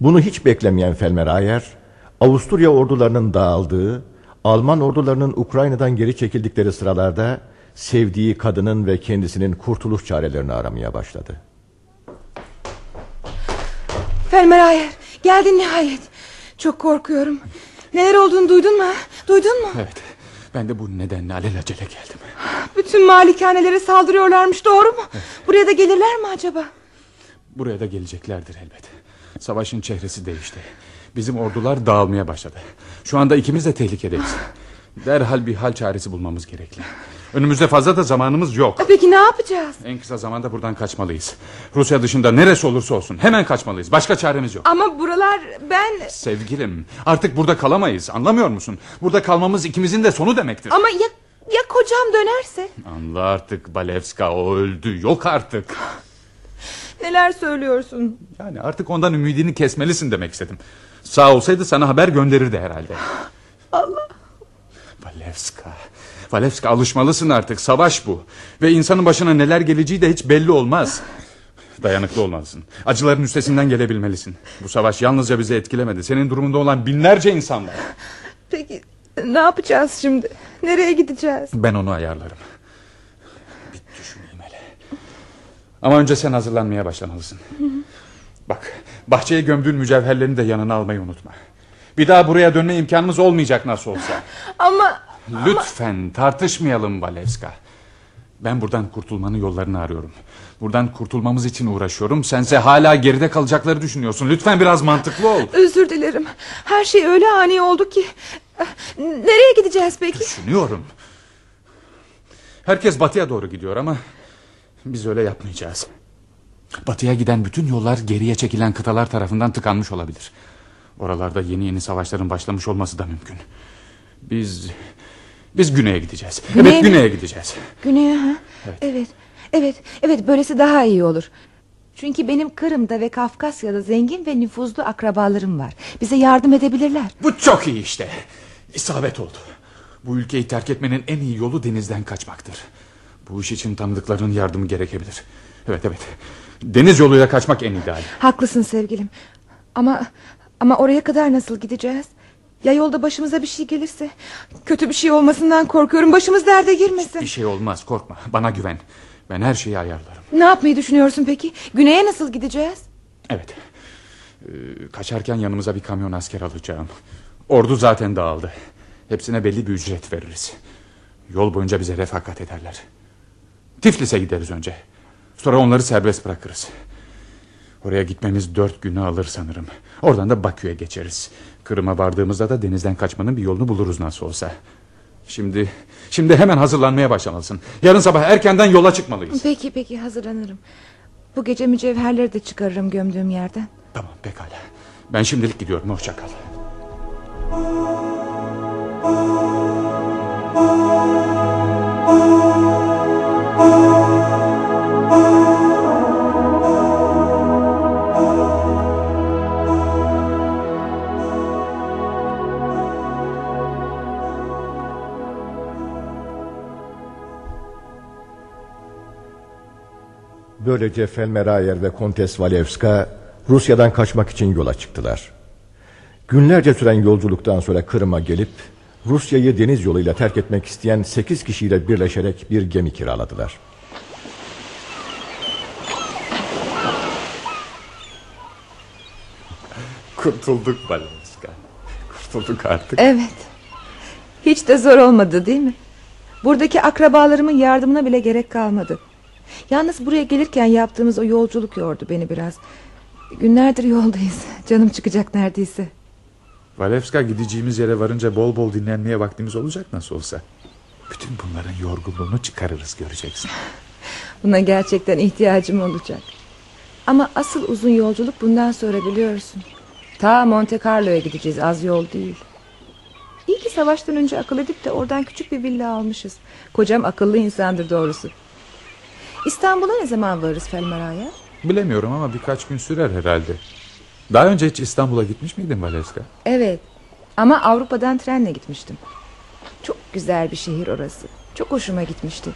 Bunu hiç beklemeyen Felmerayer, Avusturya ordularının dağıldığı, Alman ordularının Ukrayna'dan geri çekildikleri sıralarda sevdiği kadının ve kendisinin kurtuluş çarelerini aramaya başladı. Felmerayer geldin nihayet. Çok korkuyorum. Neler olduğunu duydun mu? Duydun mu? evet ben de bu nedenle alelacele geldim. Bütün malikanelere saldırıyorlarmış doğru mu? Buraya da gelirler mi acaba? Buraya da geleceklerdir elbet. Savaşın çehresi değişti. Bizim ordular dağılmaya başladı. Şu anda ikimiz de tehlikedeyiz. Derhal bir hal çaresi bulmamız gerekli. Önümüzde fazla da zamanımız yok. Peki ne yapacağız? En kısa zamanda buradan kaçmalıyız. Rusya dışında neresi olursa olsun hemen kaçmalıyız. Başka çaremiz yok. Ama buralar ben... Sevgilim artık burada kalamayız anlamıyor musun? Burada kalmamız ikimizin de sonu demektir. Ama ya, ya kocam dönerse? Anla artık Balevska o öldü yok artık. Neler söylüyorsun? Yani artık ondan ümidini kesmelisin demek istedim. Sağ olsaydı sana haber gönderirdi herhalde. Allah. Valevska. Valevska alışmalısın artık. Savaş bu. Ve insanın başına neler geleceği de hiç belli olmaz. Dayanıklı olmalısın. Acıların üstesinden gelebilmelisin. Bu savaş yalnızca bizi etkilemedi. Senin durumunda olan binlerce insan var. Peki ne yapacağız şimdi? Nereye gideceğiz? Ben onu ayarlarım. Bir düşüneyim hele. Ama önce sen hazırlanmaya başlamalısın. Bak bahçeye gömdüğün mücevherlerini de yanına almayı unutma. Bir daha buraya dönme imkanımız olmayacak nasıl olsa. Ama Lütfen tartışmayalım Valevska. Ben buradan kurtulmanın yollarını arıyorum. Buradan kurtulmamız için uğraşıyorum. Sense hala geride kalacakları düşünüyorsun. Lütfen biraz mantıklı ol. özür dilerim. Her şey öyle ani oldu ki. Nereye gideceğiz peki? Düşünüyorum. Herkes batıya doğru gidiyor ama biz öyle yapmayacağız. Batıya giden bütün yollar geriye çekilen kıtalar tarafından tıkanmış olabilir. Oralarda yeni yeni savaşların başlamış olması da mümkün. Biz biz güneye gideceğiz. Güneye evet mi? güneye gideceğiz. Güney'e ha? Evet. evet. Evet böylesi daha iyi olur. Çünkü benim Kırım'da ve Kafkasya'da zengin ve nüfuzlu akrabalarım var. Bize yardım edebilirler. Bu çok iyi işte. İsabet oldu. Bu ülkeyi terk etmenin en iyi yolu denizden kaçmaktır. Bu iş için tanıdıklarının yardımı gerekebilir. Evet evet. Deniz yoluyla kaçmak en ideal. Haklısın sevgilim. Ama ama oraya kadar nasıl gideceğiz? Ya yolda başımıza bir şey gelirse? Kötü bir şey olmasından korkuyorum. Başımız derde girmesin. Bir şey olmaz korkma. Bana güven. Ben her şeyi ayarlarım. Ne yapmayı düşünüyorsun peki? Güney'e nasıl gideceğiz? Evet. Ee, kaçarken yanımıza bir kamyon asker alacağım. Ordu zaten dağıldı. Hepsine belli bir ücret veririz. Yol boyunca bize refakat ederler. Tiflis'e gideriz önce. Sonra onları serbest bırakırız. Oraya gitmemiz dört günü alır sanırım. Oradan da Bakü'ye geçeriz. Kırım'a vardığımızda da denizden kaçmanın bir yolunu buluruz nasıl olsa. Şimdi şimdi hemen hazırlanmaya başlamalısın. Yarın sabah erkenden yola çıkmalıyız. Peki peki hazırlanırım. Bu gece mücevherleri de çıkarırım gömdüğüm yerden. Tamam pekala. Ben şimdilik gidiyorum. Hoşça kal. Böylece Felmerayer ve Kontes Valevska Rusya'dan kaçmak için yola çıktılar. Günlerce süren yolculuktan sonra Kırım'a gelip Rusya'yı deniz yoluyla terk etmek isteyen 8 kişiyle birleşerek bir gemi kiraladılar. Kurtulduk Valenska. Kurtulduk artık. Evet. Hiç de zor olmadı değil mi? Buradaki akrabalarımın yardımına bile gerek kalmadı. Yalnız buraya gelirken yaptığımız o yolculuk yordu beni biraz. Günlerdir yoldayız. Canım çıkacak neredeyse. Valevska gideceğimiz yere varınca bol bol dinlenmeye vaktimiz olacak nasıl olsa. Bütün bunların yorgunluğunu çıkarırız göreceksin. Buna gerçekten ihtiyacım olacak. Ama asıl uzun yolculuk bundan sonra biliyorsun. Ta Monte Carlo'ya gideceğiz az yol değil. İyi ki savaştan önce akıl edip de oradan küçük bir villa almışız. Kocam akıllı insandır doğrusu. İstanbul'a ne zaman varırız Felmara'ya? Bilemiyorum ama birkaç gün sürer herhalde. Daha önce hiç İstanbul'a gitmiş miydin Valevska? Evet ama Avrupa'dan trenle gitmiştim. Çok güzel bir şehir orası. Çok hoşuma gitmişti.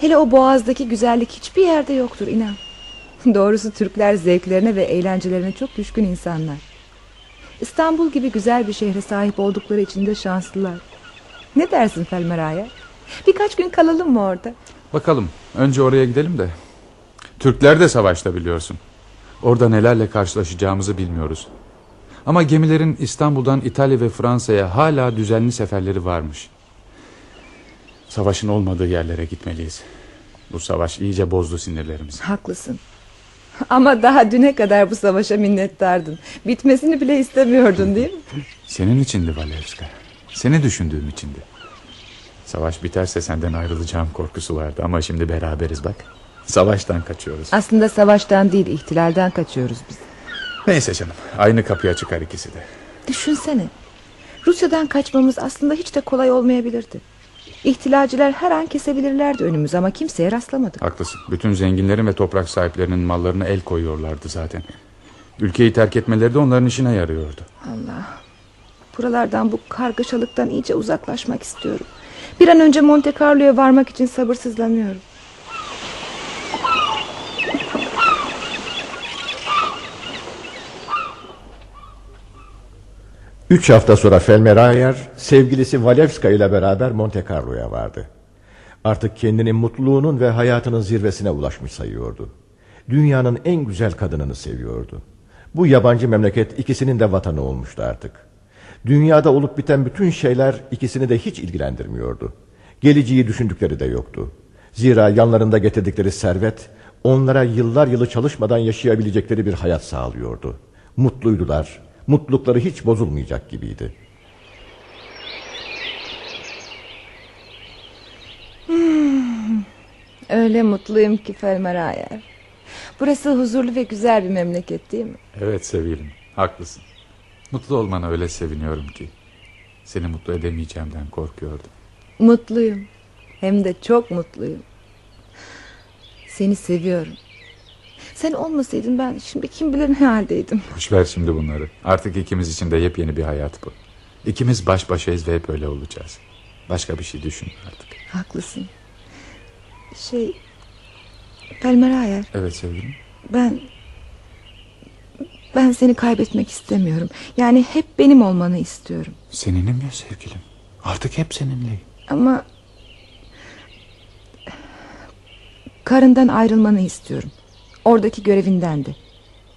Hele o boğazdaki güzellik hiçbir yerde yoktur inan. Doğrusu Türkler zevklerine ve eğlencelerine çok düşkün insanlar. İstanbul gibi güzel bir şehre sahip oldukları için de şanslılar. Ne dersin Felmera'ya? Birkaç gün kalalım mı orada? Bakalım önce oraya gidelim de. Türkler de savaşta biliyorsun. Orada nelerle karşılaşacağımızı bilmiyoruz. Ama gemilerin İstanbul'dan İtalya ve Fransa'ya hala düzenli seferleri varmış. Savaşın olmadığı yerlere gitmeliyiz. Bu savaş iyice bozdu sinirlerimizi. Haklısın. Ama daha düne kadar bu savaşa minnettardın. Bitmesini bile istemiyordun değil mi? Senin içindi Valevska. Seni düşündüğüm içindi. Savaş biterse senden ayrılacağım korkusu vardı ama şimdi beraberiz bak. Savaştan kaçıyoruz. Aslında savaştan değil ihtilalden kaçıyoruz biz. Neyse canım aynı kapıya çıkar ikisi de. Düşünsene. Rusya'dan kaçmamız aslında hiç de kolay olmayabilirdi. İhtilalciler her an kesebilirlerdi önümüz ama kimseye rastlamadık. Haklısın. Bütün zenginlerin ve toprak sahiplerinin mallarına el koyuyorlardı zaten. Ülkeyi terk etmeleri de onların işine yarıyordu. Allah. Buralardan bu kargaşalıktan iyice uzaklaşmak istiyorum. Bir an önce Monte Carlo'ya varmak için sabırsızlanıyorum. Üç hafta sonra Felmerayer sevgilisi Valevska ile beraber Monte Carlo'ya vardı. Artık kendini mutluluğunun ve hayatının zirvesine ulaşmış sayıyordu. Dünyanın en güzel kadınını seviyordu. Bu yabancı memleket ikisinin de vatanı olmuştu artık. Dünyada olup biten bütün şeyler ikisini de hiç ilgilendirmiyordu. Geleceği düşündükleri de yoktu. Zira yanlarında getirdikleri servet onlara yıllar yılı çalışmadan yaşayabilecekleri bir hayat sağlıyordu. Mutluydular. Mutlulukları hiç bozulmayacak gibiydi. Hmm, öyle mutluyum ki Felmerayer. Burası huzurlu ve güzel bir memleket değil mi? Evet sevgilim haklısın. Mutlu olmana öyle seviniyorum ki. Seni mutlu edemeyeceğimden korkuyordum. Mutluyum. Hem de çok mutluyum. Seni seviyorum. Sen olmasaydın ben şimdi kim bilir ne haldeydim. Boş ver şimdi bunları. Artık ikimiz için de yepyeni bir hayat bu. İkimiz baş başayız ve hep öyle olacağız. Başka bir şey düşün artık. Haklısın. Şey... Pelmerayer. Evet sevgilim. Ben... Ben seni kaybetmek istemiyorum. Yani hep benim olmanı istiyorum. Seninim ya sevgilim. Artık hep seninleyim. Ama... Karından ayrılmanı istiyorum. Oradaki görevindendi.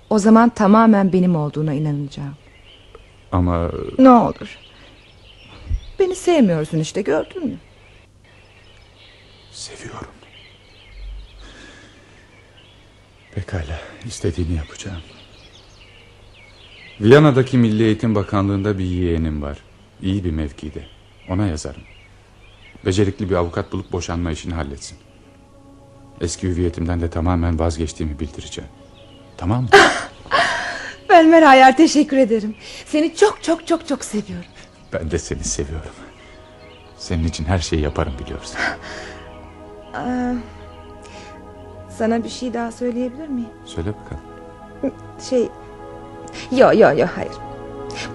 O zaman tamamen benim olduğuna inanacağım. Ama... Ne olur. Beni sevmiyorsun işte gördün mü? Seviyorum. Pekala istediğini yapacağım. Viyana'daki Milli Eğitim Bakanlığı'nda bir yeğenim var. İyi bir mevkide. Ona yazarım. Becerikli bir avukat bulup boşanma işini halletsin. Eski hüviyetimden de tamamen vazgeçtiğimi bildireceğim. Tamam mı? Belmer Hayar teşekkür ederim. Seni çok çok çok çok seviyorum. Ben de seni seviyorum. Senin için her şeyi yaparım biliyorsun. Aa, sana bir şey daha söyleyebilir miyim? Söyle bakalım. Şey... Yo yo yo hayır.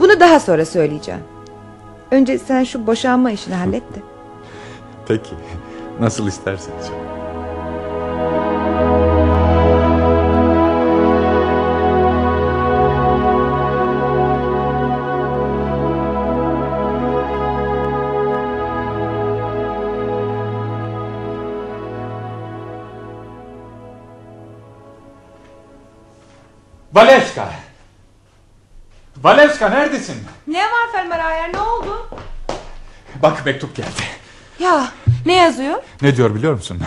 Bunu daha sonra söyleyeceğim. Önce sen şu boşanma işini hallet de. Peki. Nasıl isterseniz. Valevska! Valevska neredesin? Ne var Felmer Ayer ne oldu? Bak mektup geldi. Ya ne yazıyor? Ne diyor biliyor musun?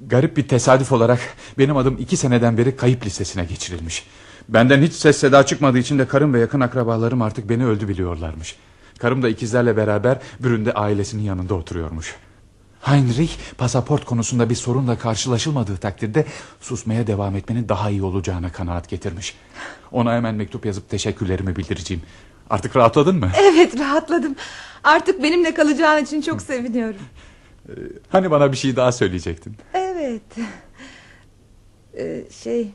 Garip bir tesadüf olarak benim adım iki seneden beri kayıp listesine geçirilmiş. Benden hiç ses seda çıkmadığı için de karım ve yakın akrabalarım artık beni öldü biliyorlarmış. Karım da ikizlerle beraber Brün'de ailesinin yanında oturuyormuş. Heinrich pasaport konusunda bir sorunla karşılaşılmadığı takdirde susmaya devam etmenin daha iyi olacağına kanaat getirmiş. Ona hemen mektup yazıp teşekkürlerimi bildireceğim. Artık rahatladın mı? Evet rahatladım. Artık benimle kalacağın için çok seviniyorum. Ee, hani bana bir şey daha söyleyecektin? Evet. Ee, şey...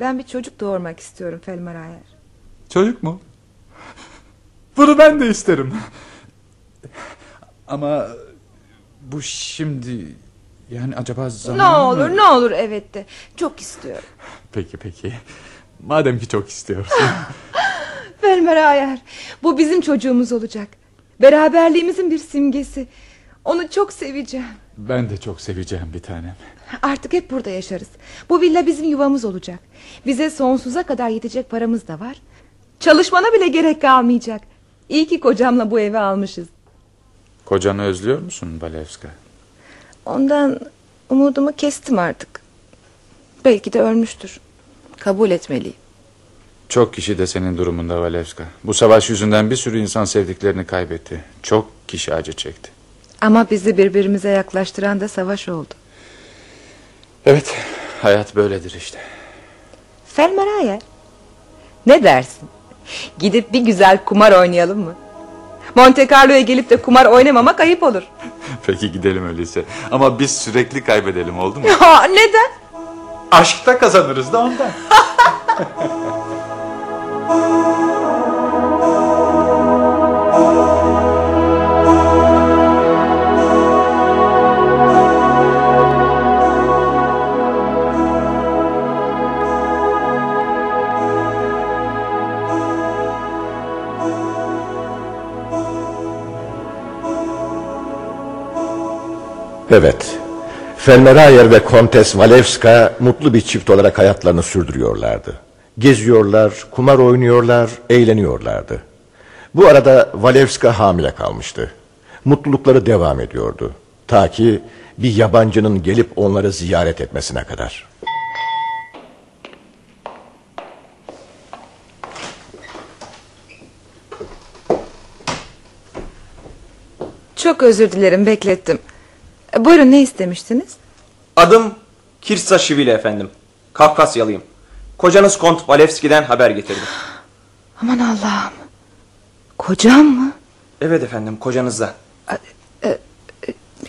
Ben bir çocuk doğurmak istiyorum Felmer Ayer. Çocuk mu? Bunu ben de isterim. Ama bu şimdi yani acaba zaman Ne olur ne olur evet de çok istiyorum. Peki peki. Madem ki çok istiyorsun. Felmer Ayer bu bizim çocuğumuz olacak. Beraberliğimizin bir simgesi. Onu çok seveceğim. Ben de çok seveceğim bir tanem. Artık hep burada yaşarız. Bu villa bizim yuvamız olacak. Bize sonsuza kadar yetecek paramız da var. Çalışmana bile gerek kalmayacak. İyi ki kocamla bu evi almışız. Kocanı özlüyor musun Balevska? Ondan umudumu kestim artık. Belki de ölmüştür. Kabul etmeliyim. Çok kişi de senin durumunda Valevska. Bu savaş yüzünden bir sürü insan sevdiklerini kaybetti. Çok kişi acı çekti. Ama bizi birbirimize yaklaştıran da savaş oldu. Evet, hayat böyledir işte. Felmeraye, ne dersin? Gidip bir güzel kumar oynayalım mı? Monte Carlo'ya gelip de kumar oynamamak ayıp olur. Peki gidelim öyleyse. Ama biz sürekli kaybedelim oldu mu? Ya, neden? Aşkta kazanırız da ondan. Evet. Felmerayer ve Kontes Walewska mutlu bir çift olarak hayatlarını sürdürüyorlardı. Geziyorlar, kumar oynuyorlar, eğleniyorlardı. Bu arada Walewska hamile kalmıştı. Mutlulukları devam ediyordu. Ta ki bir yabancının gelip onları ziyaret etmesine kadar. Çok özür dilerim beklettim. E, Buyurun ne istemiştiniz? Adım Kirsa Şivili efendim. Kafkasyalıyım. Kocanız Kont Valevski'den haber getirdim. Aman Allah'ım. Kocam mı? Evet efendim kocanızdan.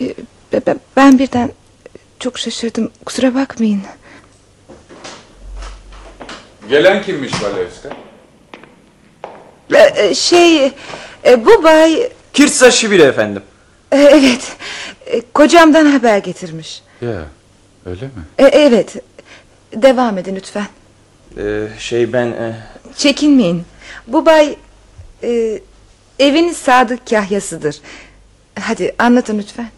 Be- be- Ben birden çok şaşırdım. Kusura bakmayın. Gelen kimmiş Valevska? E, e, Şey e, bu bay Kirsa Şivili efendim. e, evet e, kocamdan haber getirmiş. Ya öyle mi? E, Evet devam edin lütfen. Ee, şey ben... e, Çekinmeyin. Bu bay e, evin sadık kahyasıdır. Hadi anlatın lütfen.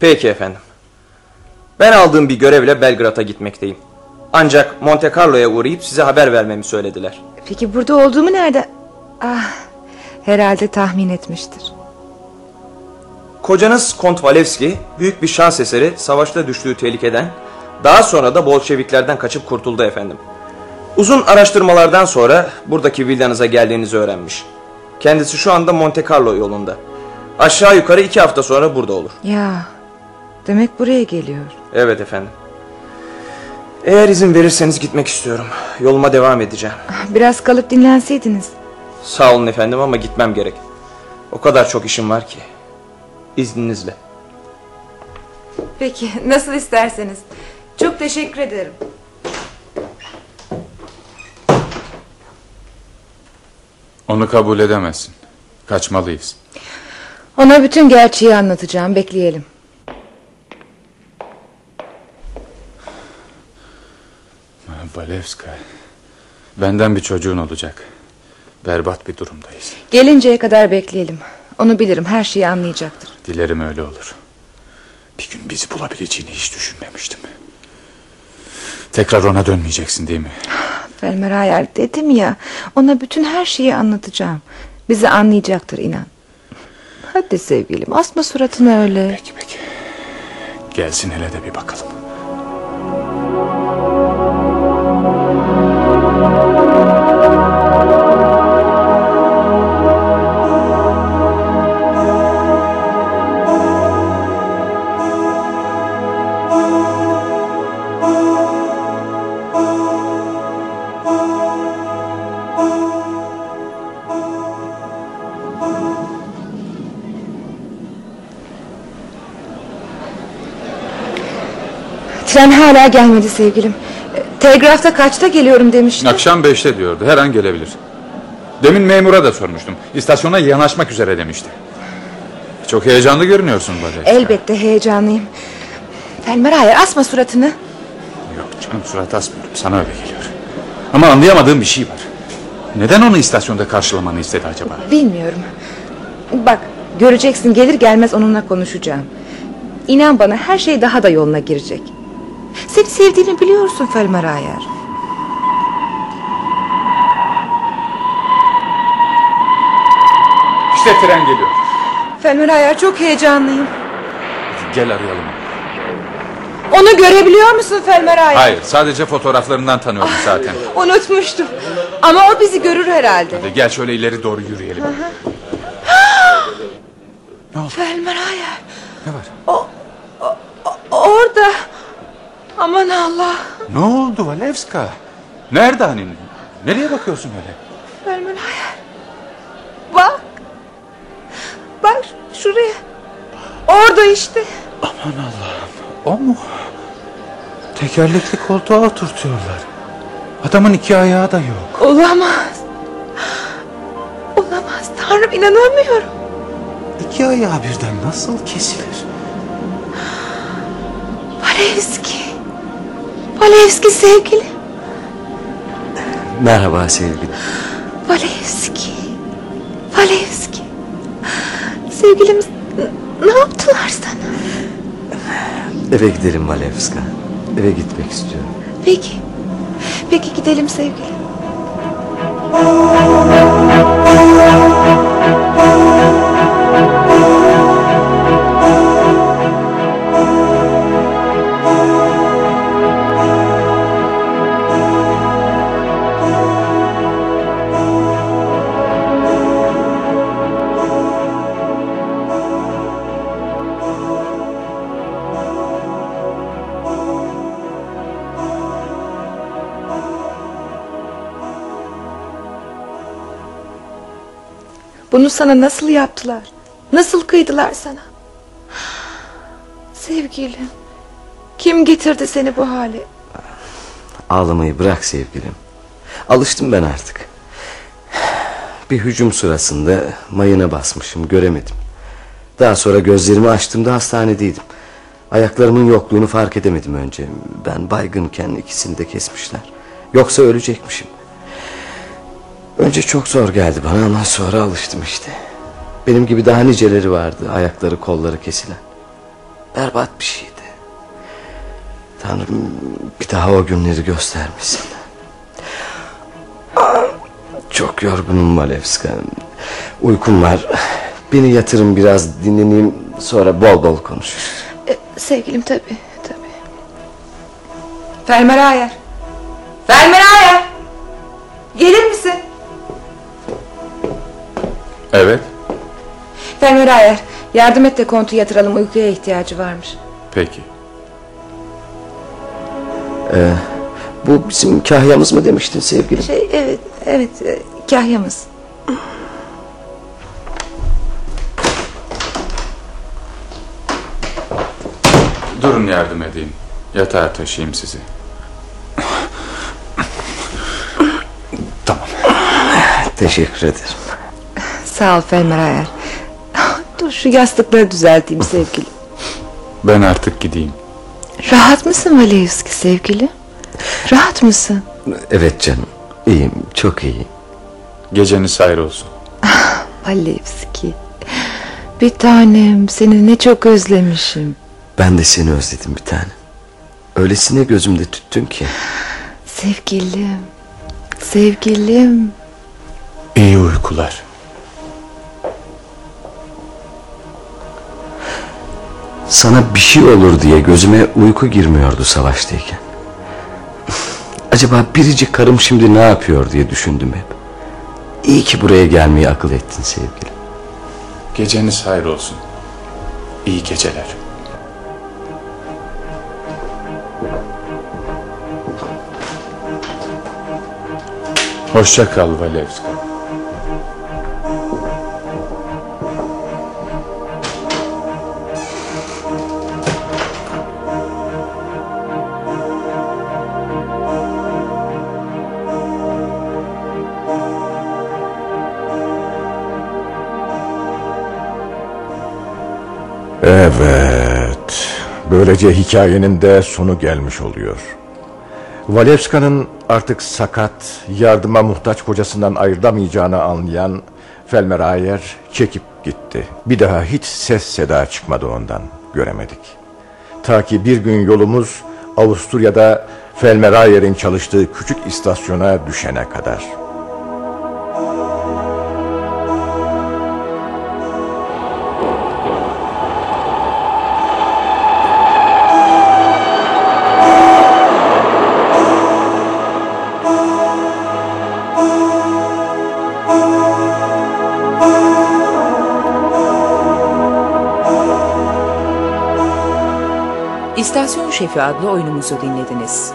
Peki efendim. Ben aldığım bir görevle Belgrad'a gitmekteyim. Ancak Monte Carlo'ya uğrayıp size haber vermemi söylediler. Peki burada olduğumu nerede? Ah, herhalde tahmin etmiştir. Kocanız Kont Valevski büyük bir şans eseri savaşta düştüğü tehlikeden daha sonra da Bolşeviklerden kaçıp kurtuldu efendim. Uzun araştırmalardan sonra buradaki villanıza geldiğinizi öğrenmiş. Kendisi şu anda Monte Carlo yolunda. Aşağı yukarı iki hafta sonra burada olur. Ya, demek buraya geliyor. Evet efendim. Eğer izin verirseniz gitmek istiyorum. Yoluma devam edeceğim. Ah, Biraz kalıp dinlenseydiniz. Sağ olun efendim ama gitmem gerek. O kadar çok işim var ki. İzninizle. Peki, nasıl isterseniz. Çok teşekkür ederim. Onu kabul edemezsin. Kaçmalıyız. Ona bütün gerçeği anlatacağım. Bekleyelim. Valevska. Benden bir çocuğun olacak. Berbat bir durumdayız. Gelinceye kadar bekleyelim. Onu bilirim. Her şeyi anlayacaktır. Dilerim öyle olur. Bir gün bizi bulabileceğini hiç düşünmemiştim. Tekrar ona dönmeyeceksin değil mi? Felmer Hayal dedim ya. Ona bütün her şeyi anlatacağım. Bizi anlayacaktır inan. Hadi sevgilim asma suratını öyle. Peki peki. Gelsin hele de bir bakalım. Tren hala gelmedi sevgilim. Telgrafta kaçta geliyorum demişti. Akşam beşte diyordu. Her an gelebilir. Demin memura da sormuştum. İstasyona yanaşmak üzere demişti. Çok heyecanlı görünüyorsun Valevska. Elbette heyecanlıyım. Felmer Hayal asma suratını. Yok canım surat asmıyorum. Sana öyle geliyor. Ama anlayamadığım bir şey var. Neden onu istasyonda karşılamanı istedi acaba? Bilmiyorum. Bak göreceksin gelir gelmez onunla konuşacağım. İnan bana her şey daha da yoluna girecek. Seni sevdiğini biliyorsun Felmer Hayal. İşte tren geliyor. Felmer Hayal çok heyecanlıyım. Gel arayalım. Onu görebiliyor musun Felmer Hayal? Hayır sadece fotoğraflarından tanıyorum zaten. Unutmuştum. Ama o bizi görür herhalde. Hadi gel şöyle ileri doğru yürüyelim. Felmer Hayal. Ne var? Orada. Aman Allah. Ne oldu Valevska? Nerede hani? Nereye bakıyorsun öyle? Felmer Hayal. Bak. Bak şuraya. Orada işte. Aman Allah'ım. O mu? Tekerlekli koltuğa oturtuyorlar. Adamın iki ayağı da yok. Olamaz. Olamaz. Tanrım inanamıyorum. İki ayağı birden nasıl kesilir? Valevski. Valevski sevgili. Merhaba sevgilim. Valevski. Valevski. Sevgilim ne yaptılar sana? Eve gidelim Valevska. Eve gitmek istiyorum. Peki. Peki gidelim sevgilim. Sana nasıl yaptılar? Nasıl kıydılar sana? Sevgilim. Kim getirdi seni bu hale? Ağlamayı bırak sevgilim. Alıştım ben artık. Bir hücum sırasında mayına basmışım göremedim. Daha sonra gözlerimi açtığımda hastanedeydim. Ayaklarımın yokluğunu fark edemedim önce. Ben baygınken ikisini de kesmişler. Yoksa ölecekmişim. Önce çok zor geldi bana ama sonra alıştım işte. Benim gibi daha niceleri vardı ayakları kolları kesilen. Berbat bir şeydi. Tanrım bir daha o günleri göstermesin. Çok yorgunum Malevska. Uykum var. Beni yatırın biraz dinleneyim sonra bol bol konuşuruz. E, sevgilim tabii tabii. Fermer Ayer. Fermer Ayer. Gelir misin? Evet Fermer Ayer. Yardım et de kontu yatıralım uykuya ihtiyacı varmış. peki. Ee, bu bizim kahyamız mı demiştin sevgilim? Şey evet evet e, kahyamız. Durun yardım edeyim. Yatağa taşıyayım sizi. tamam. Teşekkür ederim. Sağ ol Fermer Ayer. Dur şu yastıkları düzelteyim sevgilim. Ben artık gideyim. Rahat mısın Valeyevski sevgili? Rahat mısın? Evet canım. İyiyim çok iyi. Geceniz hayır olsun. Valeyevski. Bir tanem seni ne çok özlemişim. Ben de seni özledim bir tane. Öylesine gözümde tüttün ki. Sevgilim. Sevgilim. İyi uykular. Sana bir şey olur diye gözüme uyku girmiyordu savaştayken. Acaba biricik karım şimdi ne yapıyor diye düşündüm hep. İyi ki buraya gelmeyi akıl ettin sevgilim. Geceniz hayır olsun. İyi geceler. Hoşça kal Valevska. Evet. Böylece hikayenin de sonu gelmiş oluyor. Valevska'nın artık sakat, yardıma muhtaç kocasından ayrılamayacağını anlayan Felmer Ayer çekip gitti. Bir daha hiç ses seda çıkmadı ondan. Göremedik. Ta ki bir gün yolumuz Avusturya'da Felmer Ayer'in çalıştığı küçük istasyona düşene kadar. İstasyon Şefi adlı oyunumuzu dinlediniz.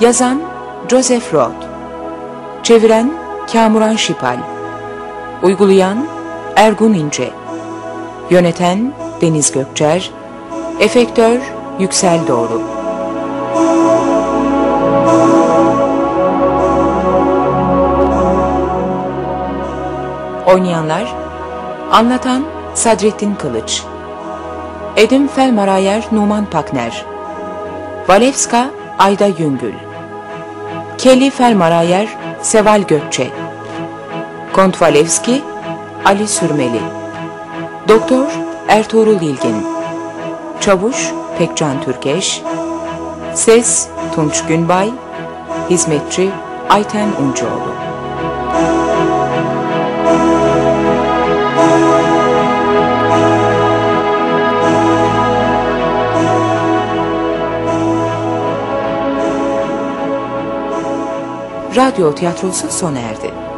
Yazan Joseph Roth. Çeviren Kamuran Şipal. Uygulayan Ergun İnce. Yöneten Deniz Gökçer. Efektör Yüksel Doğru. Oynayanlar Anlatan Sadrettin Kılıç Edim Felmarayer Numan Pakner. Valevska Ayda Yüngül. Kelly Felmarayer Seval Gökçe. Kont Valevski Ali Sürmeli. Doktor Ertuğrul İlgin Çavuş Pekcan Türkeş. Ses Tunç Günbay. Hizmetçi Ayten Uncuoğlu Radyo tiyatrosu sona erdi.